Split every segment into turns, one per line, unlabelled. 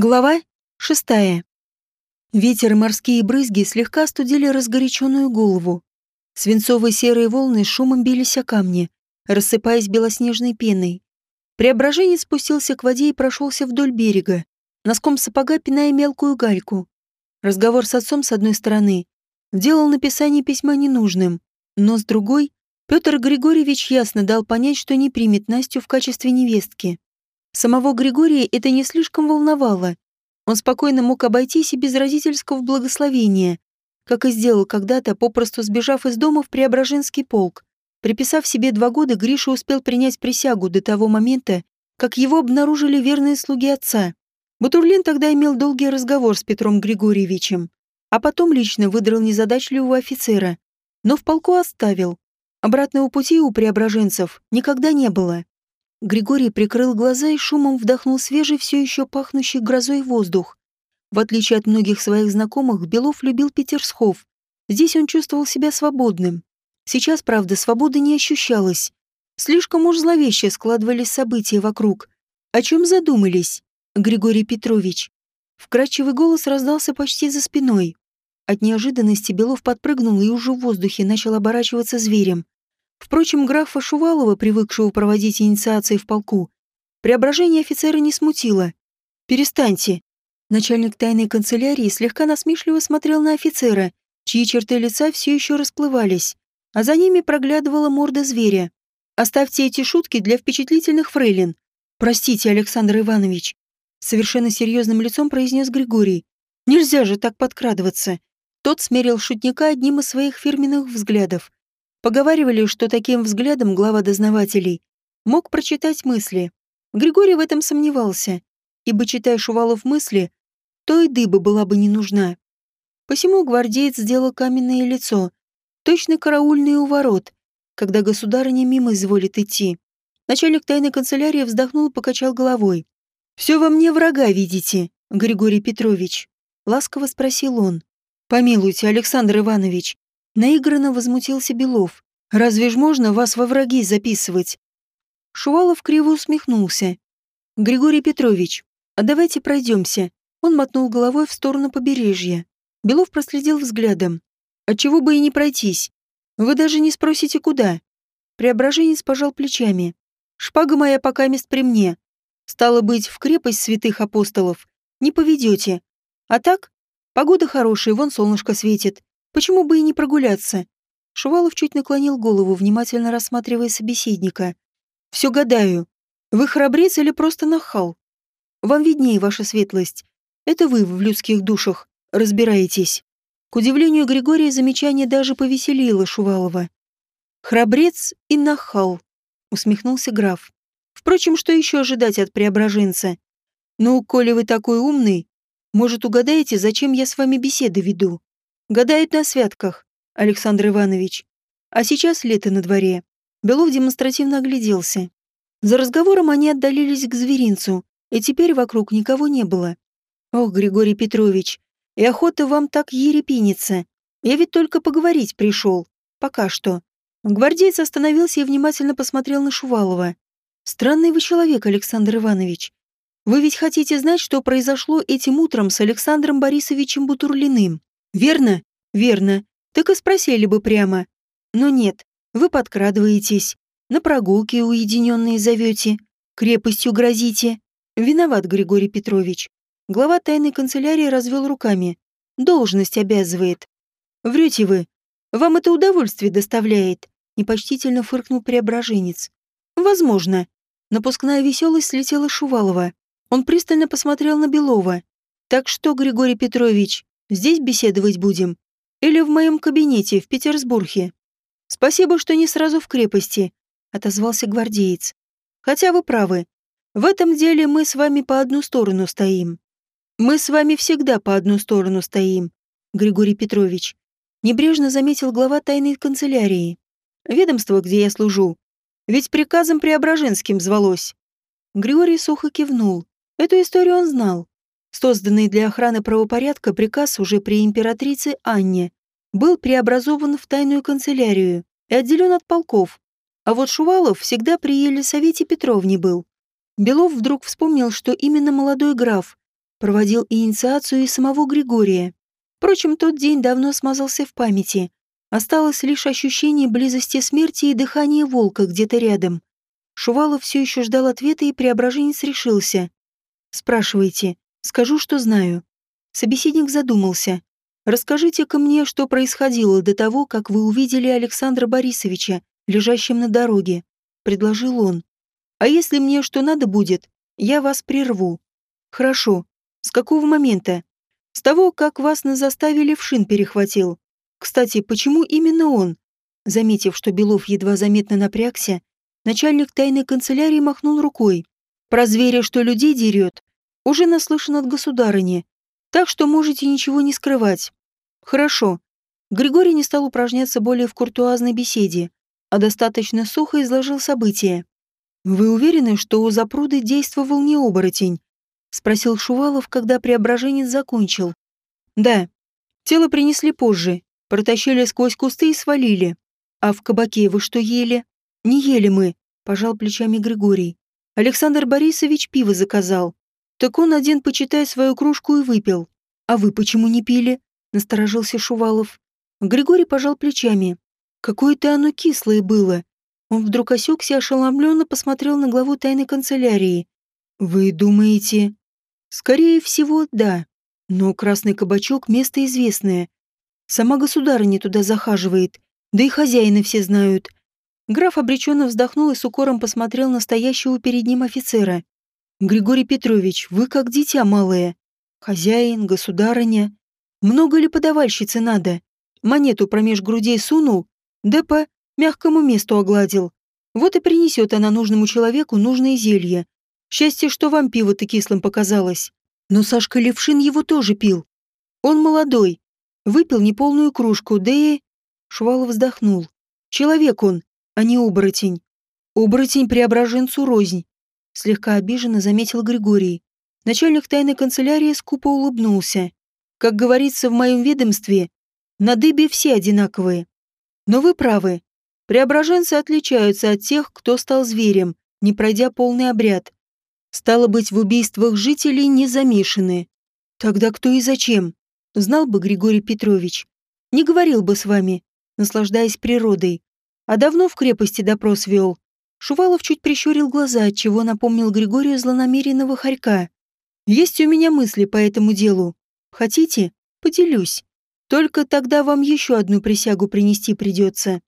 Глава шестая. Ветер и морские брызги слегка остудили разгоряченную голову. Свинцовые серые волны шумом бились о камни, рассыпаясь белоснежной пеной. Преображенец спустился к воде и прошелся вдоль берега, носком сапога пиная мелкую гальку. Разговор с отцом с одной стороны делал написание письма ненужным, но с другой Петр Григорьевич ясно дал понять, что не примет Настю в качестве невестки. Самого Григория это не слишком волновало. Он спокойно мог обойтись и без родительского благословения, как и сделал когда-то, попросту сбежав из дома в Преображенский полк. Приписав себе два года, Гриша успел принять присягу до того момента, как его обнаружили верные слуги отца. Бутурлин тогда имел долгий разговор с Петром Григорьевичем, а потом лично выдрал незадачливого офицера, но в полку оставил. Обратного пути у преображенцев никогда не было. Григорий прикрыл глаза и шумом вдохнул свежий, все еще пахнущий грозой воздух. В отличие от многих своих знакомых, Белов любил Петерсхов. Здесь он чувствовал себя свободным. Сейчас, правда, свободы не ощущалось. Слишком уж зловеще складывались события вокруг. О чем задумались, Григорий Петрович? Вкрадчивый голос раздался почти за спиной. От неожиданности Белов подпрыгнул и уже в воздухе начал оборачиваться зверем. Впрочем, графа Шувалова, привыкшего проводить инициации в полку, преображение офицера не смутило. «Перестаньте!» Начальник тайной канцелярии слегка насмешливо смотрел на офицера, чьи черты лица все еще расплывались, а за ними проглядывала морда зверя. «Оставьте эти шутки для впечатлительных фрейлин. Простите, Александр Иванович», — совершенно серьезным лицом произнес Григорий. «Нельзя же так подкрадываться». Тот смерил шутника одним из своих фирменных взглядов, Поговаривали, что таким взглядом глава дознавателей мог прочитать мысли. Григорий в этом сомневался, ибо, читая Шувалов мысли, то и дыба была бы не нужна. Посему гвардеец сделал каменное лицо, точно караульный у ворот, когда государыня мимо изволит идти. Начальник тайной канцелярии вздохнул и покачал головой. «Все во мне врага видите, Григорий Петрович?» — ласково спросил он. «Помилуйте, Александр Иванович, Наигранно возмутился Белов. «Разве ж можно вас во враги записывать?» Шувалов криво усмехнулся. «Григорий Петрович, а давайте пройдемся». Он мотнул головой в сторону побережья. Белов проследил взглядом. «Отчего бы и не пройтись? Вы даже не спросите, куда?» Преображенец пожал плечами. «Шпага моя пока мест при мне. Стало быть, в крепость святых апостолов не поведете. А так, погода хорошая, вон солнышко светит. Почему бы и не прогуляться? Шувалов чуть наклонил голову, внимательно рассматривая собеседника. Все гадаю. Вы храбрец или просто нахал? Вам виднее, ваша светлость. Это вы в людских душах разбираетесь. К удивлению Григория замечание даже повеселило Шувалова. «Храбрец и нахал», — усмехнулся граф. «Впрочем, что еще ожидать от преображенца? Ну, коли вы такой умный, может, угадаете, зачем я с вами беседы веду?» Гадают на святках, Александр Иванович. А сейчас лето на дворе. Белов демонстративно огляделся. За разговором они отдалились к зверинцу, и теперь вокруг никого не было. Ох, Григорий Петрович, и охота вам так ерепиниться. Я ведь только поговорить пришел. Пока что. Гвардейц остановился и внимательно посмотрел на Шувалова. Странный вы человек, Александр Иванович. Вы ведь хотите знать, что произошло этим утром с Александром Борисовичем Бутурлиным? Верно? Верно. Так и спросили бы прямо. Но нет, вы подкрадываетесь, на прогулки уединенные зовете, крепостью грозите. Виноват Григорий Петрович. Глава тайной канцелярии развел руками. Должность обязывает. Врете вы. Вам это удовольствие доставляет. Непочтительно фыркнул преображенец. Возможно. Напускная веселость слетела Шувалова. Он пристально посмотрел на Белова. Так что, Григорий Петрович, Здесь беседовать будем? Или в моем кабинете в Петербурге? Спасибо, что не сразу в крепости, отозвался гвардеец. Хотя вы правы. В этом деле мы с вами по одну сторону стоим. Мы с вами всегда по одну сторону стоим, Григорий Петрович. Небрежно заметил глава тайной канцелярии. Ведомство, где я служу. Ведь приказом Преображенским звалось. Григорий сухо кивнул. Эту историю он знал. Созданный для охраны правопорядка приказ уже при императрице Анне был преобразован в тайную канцелярию и отделен от полков. А вот Шувалов всегда при Елисавете Петровне был. Белов вдруг вспомнил, что именно молодой граф проводил инициацию и самого Григория. Впрочем, тот день давно смазался в памяти. Осталось лишь ощущение близости смерти и дыхание волка где-то рядом. Шувалов все еще ждал ответа, и преображенец решился. «Спрашивайте. Скажу, что знаю». Собеседник задумался. «Расскажите-ка мне, что происходило до того, как вы увидели Александра Борисовича, лежащим на дороге», — предложил он. «А если мне что надо будет, я вас прерву». «Хорошо. С какого момента?» «С того, как вас на заставе Левшин перехватил. Кстати, почему именно он?» Заметив, что Белов едва заметно напрягся, начальник тайной канцелярии махнул рукой. «Про зверя, что людей дерет, уже наслышан от государыни, так что можете ничего не скрывать. Хорошо. Григорий не стал упражняться более в куртуазной беседе, а достаточно сухо изложил события. «Вы уверены, что у запруды действовал не оборотень?» — спросил Шувалов, когда преображенец закончил. «Да. Тело принесли позже, протащили сквозь кусты и свалили. А в кабаке вы что ели?» «Не ели мы», — пожал плечами Григорий. «Александр Борисович пиво заказал. Так он один, почитай, свою кружку и выпил. А вы почему не пили? Насторожился Шувалов. Григорий пожал плечами. Какое-то оно кислое было. Он вдруг осекся ошеломленно посмотрел на главу тайной канцелярии. «Вы думаете?» «Скорее всего, да. Но Красный Кабачок — место известное. Сама государыня туда захаживает, да и хозяины все знают». Граф обреченно вздохнул и с укором посмотрел на стоящего перед ним офицера. Григорий Петрович, вы как дитя малое. Хозяин, государыня. Много ли подавальщицы надо? Монету промеж грудей сунул, да по мягкому месту огладил. Вот и принесет она нужному человеку нужное зелье. Счастье, что вам пиво-то кислым показалось. Но Сашка Левшин его тоже пил. Он молодой. Выпил неполную кружку, да и... Швалов вздохнул. Человек он, а не оборотень. Оборотень преображенцу рознь слегка обиженно заметил Григорий. Начальник тайной канцелярии скупо улыбнулся. Как говорится в моем ведомстве, на дыбе все одинаковые. Но вы правы. Преображенцы отличаются от тех, кто стал зверем, не пройдя полный обряд. Стало быть, в убийствах жителей не замешаны. Тогда кто и зачем? Знал бы Григорий Петрович. Не говорил бы с вами, наслаждаясь природой. А давно в крепости допрос вел. Шувалов чуть прищурил глаза, отчего напомнил Григорию злонамеренного хорька. «Есть у меня мысли по этому делу. Хотите? Поделюсь. Только тогда вам еще одну присягу принести придется.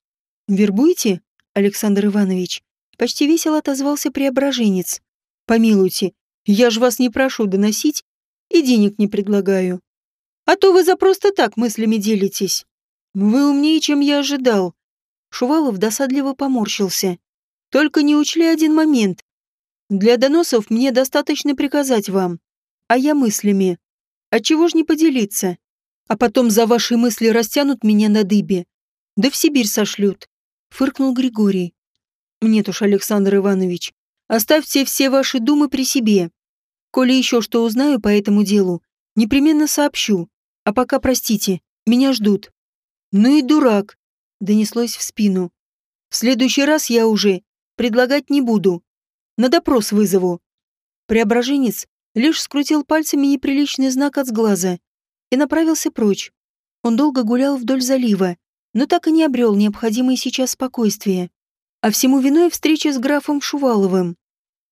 Вербуете, Александр Иванович?» Почти весело отозвался преображенец. «Помилуйте, я же вас не прошу доносить и денег не предлагаю. А то вы за просто так мыслями делитесь. Вы умнее, чем я ожидал». Шувалов досадливо поморщился. Только не учли один момент. Для доносов мне достаточно приказать вам, а я мыслями. Отчего ж не поделиться? А потом за ваши мысли растянут меня на дыбе. Да в Сибирь сошлют. Фыркнул Григорий. Нет уж, Александр Иванович, оставьте все ваши думы при себе. Коли еще что узнаю по этому делу, непременно сообщу. А пока, простите, меня ждут. Ну и дурак, донеслось в спину. В следующий раз я уже Предлагать не буду. На допрос вызову. Преображенец лишь скрутил пальцами неприличный знак от сглаза и направился прочь. Он долго гулял вдоль залива, но так и не обрел необходимое сейчас спокойствие. А всему виной встреча с графом Шуваловым.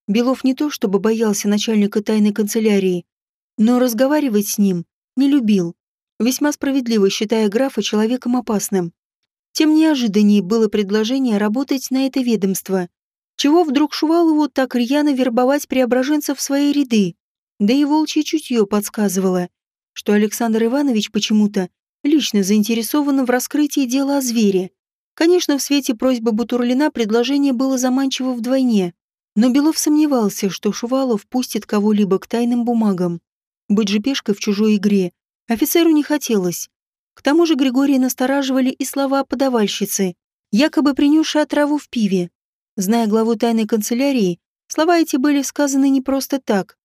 Белов не то чтобы боялся начальника тайной канцелярии, но разговаривать с ним не любил, весьма справедливо считая графа человеком опасным. Тем неожиданнее было предложение работать на это ведомство. Чего вдруг Шувалову так рьяно вербовать преображенцев в свои ряды? Да и волчье чутье подсказывало, что Александр Иванович почему-то лично заинтересован в раскрытии дела о звере. Конечно, в свете просьбы Бутурлина предложение было заманчиво вдвойне, но Белов сомневался, что Шувалов пустит кого-либо к тайным бумагам. Быть же пешкой в чужой игре офицеру не хотелось. К тому же Григория настораживали и слова подавальщицы, якобы принесшей отраву в пиве. Зная главу тайной канцелярии, слова эти были сказаны не просто так.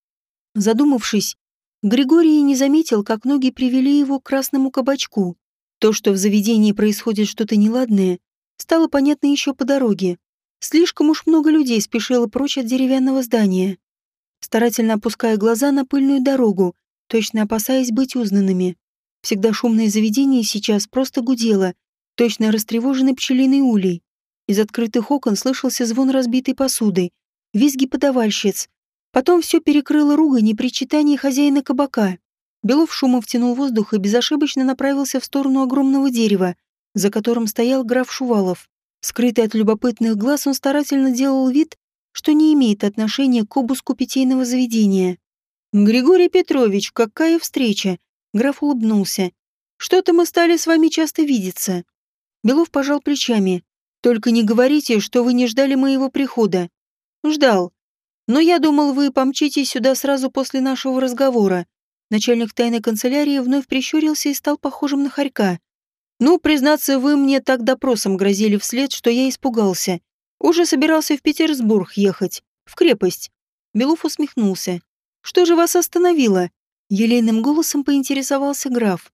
Задумавшись, Григорий не заметил, как ноги привели его к красному кабачку. То, что в заведении происходит что-то неладное, стало понятно еще по дороге. Слишком уж много людей спешило прочь от деревянного здания. Старательно опуская глаза на пыльную дорогу, точно опасаясь быть узнанными. Всегда шумное заведение сейчас просто гудело, точно растревоженный пчелиный улей. Из открытых окон слышался звон разбитой посуды, визги подавальщиц. Потом все перекрыло ругань и причитание хозяина кабака. Белов шумом втянул воздух и безошибочно направился в сторону огромного дерева, за которым стоял граф Шувалов. Скрытый от любопытных глаз, он старательно делал вид, что не имеет отношения к обыску питейного заведения. «Григорий Петрович, какая встреча!» Граф улыбнулся. «Что-то мы стали с вами часто видеться». Белов пожал плечами. «Только не говорите, что вы не ждали моего прихода». «Ждал. Но я думал, вы помчитесь сюда сразу после нашего разговора». Начальник тайной канцелярии вновь прищурился и стал похожим на хорька. «Ну, признаться, вы мне так допросом грозили вслед, что я испугался. Уже собирался в Петербург ехать, в крепость». Белов усмехнулся. «Что же вас остановило?» Елейным голосом поинтересовался граф.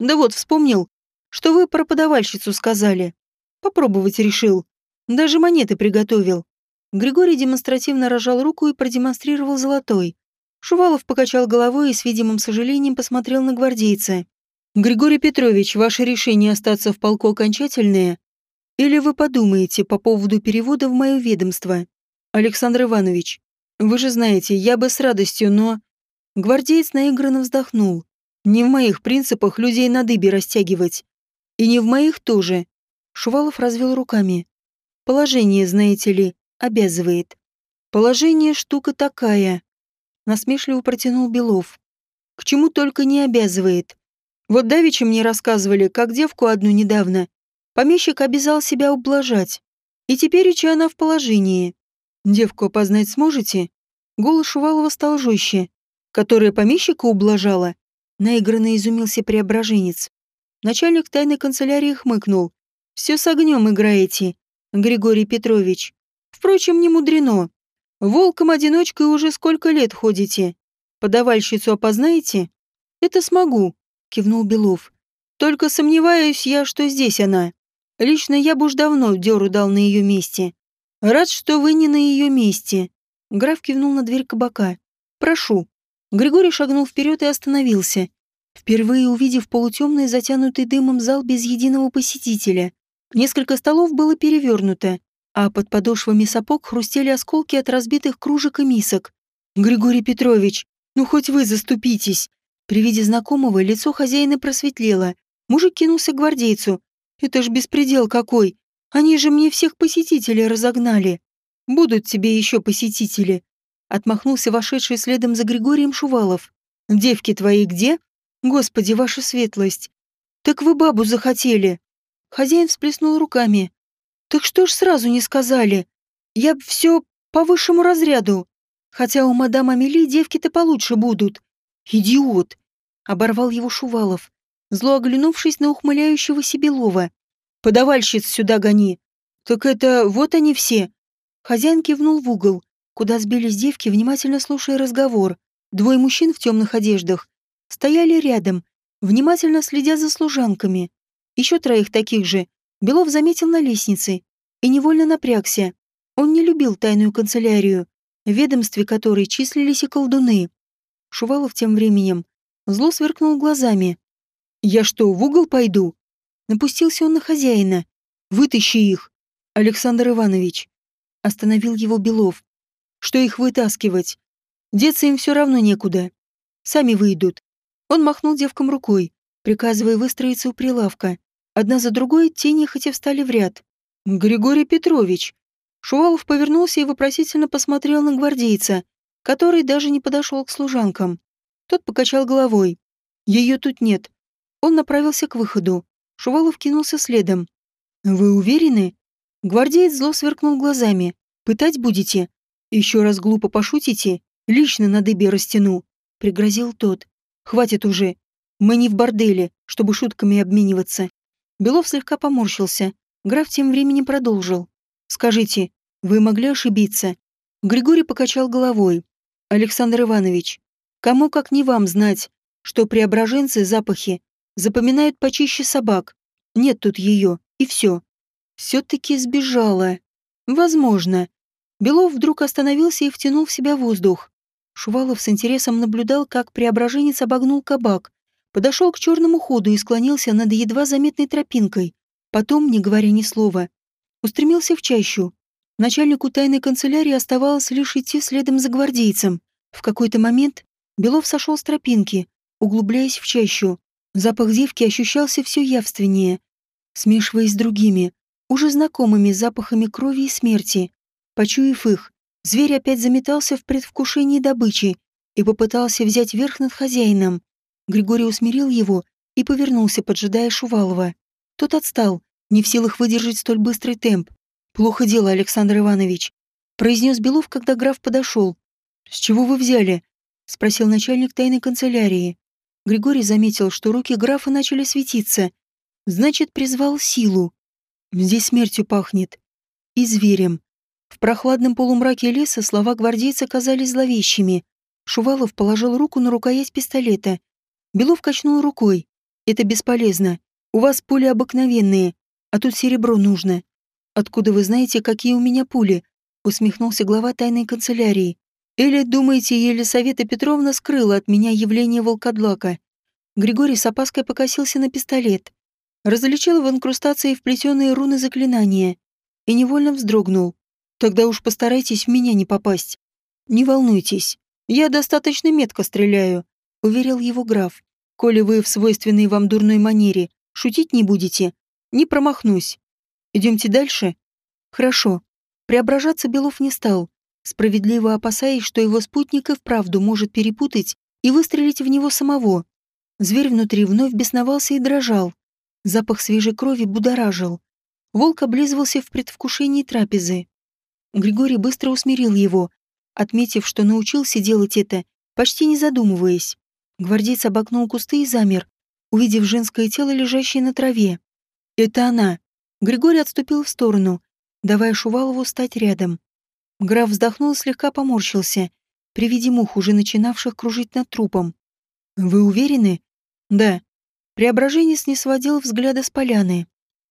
«Да вот, вспомнил, что вы про подавальщицу сказали. Попробовать решил. Даже монеты приготовил». Григорий демонстративно рожал руку и продемонстрировал золотой. Шувалов покачал головой и с видимым сожалением посмотрел на гвардейца. «Григорий Петрович, ваше решение остаться в полку окончательное? Или вы подумаете по поводу перевода в мое ведомство? Александр Иванович, вы же знаете, я бы с радостью, но...» Гвардеец наигранно вздохнул. «Не в моих принципах людей на дыбе растягивать. И не в моих тоже». Шувалов развел руками. «Положение, знаете ли, обязывает. Положение штука такая». Насмешливо протянул Белов. «К чему только не обязывает. Вот давеча мне рассказывали, как девку одну недавно. Помещик обязал себя ублажать. И теперь и она в положении. Девку опознать сможете? Голос Шувалова стал жестче. Которая помещика ублажала? Наигранно изумился преображенец. Начальник тайной канцелярии хмыкнул. «Все с огнем играете, Григорий Петрович. Впрочем, не мудрено. Волком-одиночкой уже сколько лет ходите. Подавальщицу опознаете? Это смогу кивнул Белов. Только сомневаюсь я, что здесь она. Лично я бы уж давно дёру дал на ее месте. Рад, что вы не на ее месте. Граф кивнул на дверь кабака. Прошу. Григорий шагнул вперед и остановился, впервые увидев полутемный, затянутый дымом зал без единого посетителя. Несколько столов было перевернуто, а под подошвами сапог хрустели осколки от разбитых кружек и мисок. «Григорий Петрович, ну хоть вы заступитесь!» При виде знакомого лицо хозяина просветлело. Мужик кинулся к гвардейцу. «Это ж беспредел какой! Они же мне всех посетителей разогнали! Будут тебе еще посетители!» Отмахнулся вошедший следом за Григорием Шувалов. «Девки твои где? Господи, ваша светлость! Так вы бабу захотели!» Хозяин всплеснул руками. «Так что ж сразу не сказали? Я б все по высшему разряду. Хотя у мадам Амели девки-то получше будут. Идиот! Оборвал его Шувалов, зло оглянувшись на ухмыляющегося Белова. «Подавальщиц сюда гони!» «Так это вот они все!» Хозяин кивнул в угол, куда сбились девки, внимательно слушая разговор. Двое мужчин в темных одеждах стояли рядом, внимательно следя за служанками. Еще троих таких же Белов заметил на лестнице и невольно напрягся. Он не любил тайную канцелярию, в ведомстве которой числились и колдуны. Шувалов тем временем Зло сверкнул глазами. «Я что, в угол пойду?» Напустился он на хозяина. «Вытащи их, Александр Иванович!» Остановил его Белов. «Что их вытаскивать? Деться им все равно некуда. Сами выйдут». Он махнул девкам рукой, приказывая выстроиться у прилавка. Одна за другой тени хотя встали в ряд. «Григорий Петрович!» Шувалов повернулся и вопросительно посмотрел на гвардейца, который даже не подошел к служанкам. Тот покачал головой. Ее тут нет. Он направился к выходу. Шувалов кинулся следом. «Вы уверены?» Гвардеец зло сверкнул глазами. «Пытать будете? Еще раз глупо пошутите? Лично на дыбе растяну», — пригрозил тот. «Хватит уже. Мы не в борделе, чтобы шутками обмениваться». Белов слегка поморщился. Граф тем временем продолжил. «Скажите, вы могли ошибиться?» Григорий покачал головой. «Александр Иванович, Кому как не вам знать, что преображенцы запахи запоминают почище собак. Нет тут ее, и все. Все-таки сбежала. Возможно. Белов вдруг остановился и втянул в себя воздух. Шувалов с интересом наблюдал, как преображенец обогнул кабак, подошел к черному ходу и склонился над едва заметной тропинкой. Потом, не говоря ни слова, устремился в чащу. Начальнику тайной канцелярии оставалось лишь идти следом за гвардейцем. В какой-то момент Белов сошел с тропинки, углубляясь в чащу. Запах девки ощущался все явственнее, смешиваясь с другими, уже знакомыми запахами крови и смерти. Почуяв их, зверь опять заметался в предвкушении добычи и попытался взять верх над хозяином. Григорий усмирил его и повернулся, поджидая Шувалова. Тот отстал, не в силах выдержать столь быстрый темп. «Плохо дело, Александр Иванович», — произнес Белов, когда граф подошел. «С чего вы взяли?» — спросил начальник тайной канцелярии. Григорий заметил, что руки графа начали светиться. Значит, призвал силу. Здесь смертью пахнет. И зверем. В прохладном полумраке леса слова гвардейца казались зловещими. Шувалов положил руку на рукоять пистолета. Белов качнул рукой. «Это бесполезно. У вас пули обыкновенные, а тут серебро нужно. Откуда вы знаете, какие у меня пули?» Усмехнулся глава тайной канцелярии. «Или, думаете, Елисавета Петровна скрыла от меня явление волкодлака?» Григорий с опаской покосился на пистолет. Различил в инкрустации вплетенные руны заклинания и невольно вздрогнул. «Тогда уж постарайтесь в меня не попасть. Не волнуйтесь, я достаточно метко стреляю уверил его граф. «Коли вы в свойственной вам дурной манере шутить не будете, не промахнусь. Идемте дальше?» «Хорошо». Преображаться Белов не стал, справедливо опасаясь, что его спутник и вправду может перепутать и выстрелить в него самого. Зверь внутри вновь бесновался и дрожал. Запах свежей крови будоражил. Волк облизывался в предвкушении трапезы. Григорий быстро усмирил его, отметив, что научился делать это, почти не задумываясь. Гвардейц обогнул кусты и замер, увидев женское тело, лежащее на траве. «Это она!» Григорий отступил в сторону, давая Шувалову стать рядом. Граф вздохнул и слегка поморщился, при виде мух, уже начинавших кружить над трупом. «Вы уверены?» «Да». Преображенец не сводил взгляда с поляны.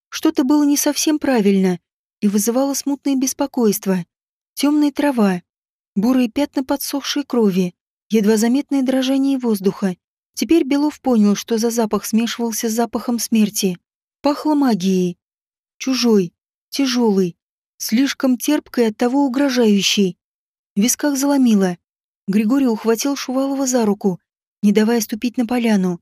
Что-то было не совсем правильно и вызывало смутное беспокойство. Темная трава, бурые пятна подсохшей крови, едва заметное дрожание воздуха. Теперь Белов понял, что за запах смешивался с запахом смерти. Пахло магией. Чужой, тяжелый, слишком терпкой от того угрожающей. В висках заломило. Григорий ухватил Шувалова за руку, не давая ступить на поляну.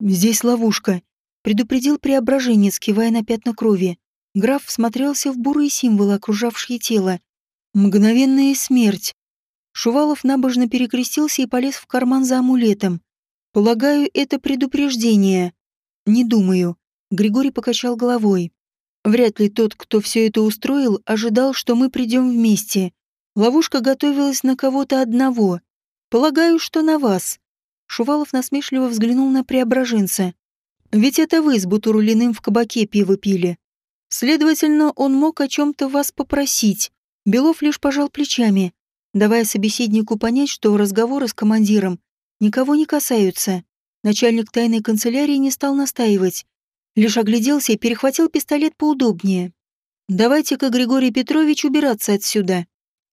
«Здесь ловушка», — предупредил преображенец, кивая на пятна крови. Граф всмотрелся в бурые символы, окружавшие тело. «Мгновенная смерть», Шувалов набожно перекрестился и полез в карман за амулетом. «Полагаю, это предупреждение». «Не думаю». Григорий покачал головой. «Вряд ли тот, кто все это устроил, ожидал, что мы придем вместе. Ловушка готовилась на кого-то одного. Полагаю, что на вас». Шувалов насмешливо взглянул на преображенца. «Ведь это вы с Бутурулиным в кабаке пиво пили. Следовательно, он мог о чем-то вас попросить». Белов лишь пожал плечами давая собеседнику понять, что разговоры с командиром никого не касаются. Начальник тайной канцелярии не стал настаивать, лишь огляделся и перехватил пистолет поудобнее. «Давайте-ка, Григорий Петрович, убираться отсюда».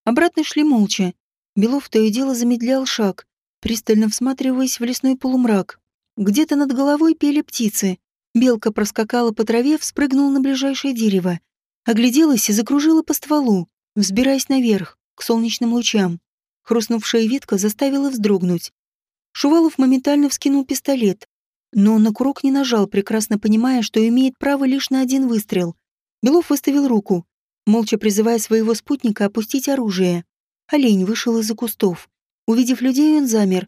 Обратно шли молча. Белов то и дело замедлял шаг, пристально всматриваясь в лесной полумрак. Где-то над головой пели птицы. Белка проскакала по траве, вспрыгнула на ближайшее дерево. Огляделась и закружила по стволу, взбираясь наверх к солнечным лучам. Хрустнувшая ветка заставила вздрогнуть. Шувалов моментально вскинул пистолет, но на курок не нажал, прекрасно понимая, что имеет право лишь на один выстрел. Белов выставил руку, молча призывая своего спутника опустить оружие. Олень вышел из-за кустов. Увидев людей, он замер.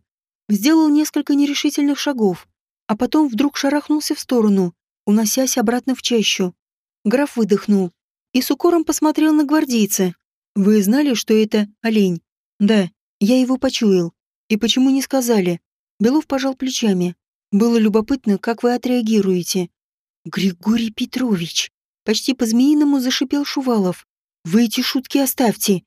Сделал несколько нерешительных шагов, а потом вдруг шарахнулся в сторону, уносясь обратно в чащу. Граф выдохнул и с укором посмотрел на гвардейца, вы знали, что это олень? Да, я его почуял. И почему не сказали? Белов пожал плечами. Было любопытно, как вы отреагируете. Григорий Петрович. Почти по-змеиному зашипел Шувалов. Вы эти шутки оставьте.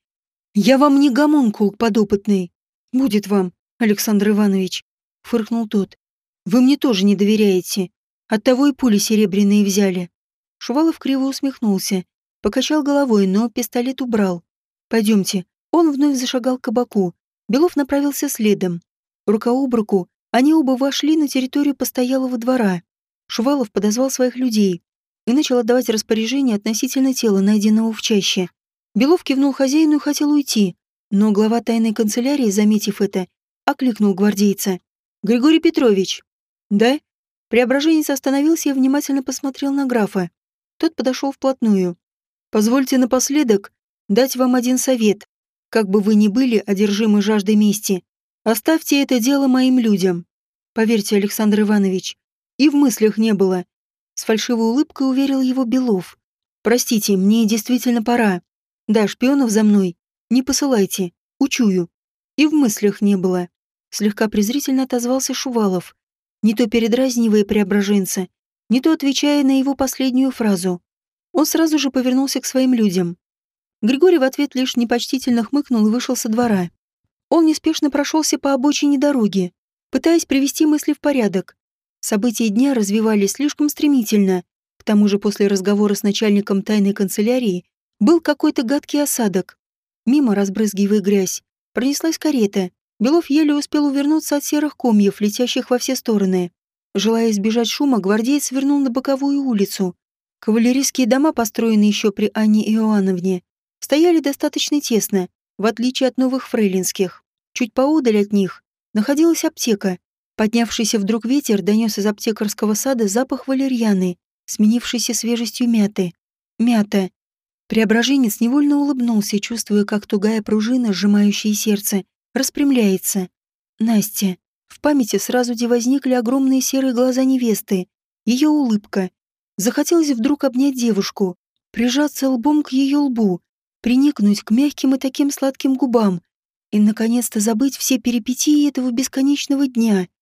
Я вам не гомункул подопытный. Будет вам, Александр Иванович. Фыркнул тот. Вы мне тоже не доверяете. Оттого и пули серебряные взяли. Шувалов криво усмехнулся. Покачал головой, но пистолет убрал. Пойдемте. Он вновь зашагал к кабаку. Белов направился следом. Рука об руку, они оба вошли на территорию постоялого двора. Шувалов подозвал своих людей и начал отдавать распоряжение относительно тела, найденного в чаще. Белов кивнул хозяину и хотел уйти, но глава тайной канцелярии, заметив это, окликнул гвардейца. «Григорий Петрович!» «Да?» Преображенец остановился и внимательно посмотрел на графа. Тот подошел вплотную. «Позвольте напоследок дать вам один совет. Как бы вы ни были одержимы жаждой мести, оставьте это дело моим людям. Поверьте, Александр Иванович, и в мыслях не было. С фальшивой улыбкой уверил его Белов. Простите, мне действительно пора. Да, шпионов за мной. Не посылайте. Учую. И в мыслях не было. Слегка презрительно отозвался Шувалов, не то передразнивая преображенца, не то отвечая на его последнюю фразу. Он сразу же повернулся к своим людям. Григорий в ответ лишь непочтительно хмыкнул и вышел со двора. Он неспешно прошелся по обочине дороги, пытаясь привести мысли в порядок. События дня развивались слишком стремительно. К тому же после разговора с начальником тайной канцелярии был какой-то гадкий осадок. Мимо, разбрызгивая грязь, пронеслась карета. Белов еле успел увернуться от серых комьев, летящих во все стороны. Желая избежать шума, гвардеец свернул на боковую улицу. Кавалерийские дома, построенные еще при Анне Иоанновне, стояли достаточно тесно, в отличие от новых фрейлинских. Чуть поодаль от них находилась аптека. Поднявшийся вдруг ветер донес из аптекарского сада запах валерьяны, сменившийся свежестью мяты. Мята. Преображенец невольно улыбнулся, чувствуя, как тугая пружина, сжимающая сердце, распрямляется. Настя. В памяти сразу де возникли огромные серые глаза невесты, ее улыбка. Захотелось вдруг обнять девушку, прижаться лбом к ее лбу, приникнуть к мягким и таким сладким губам и, наконец-то, забыть все перипетии этого бесконечного дня —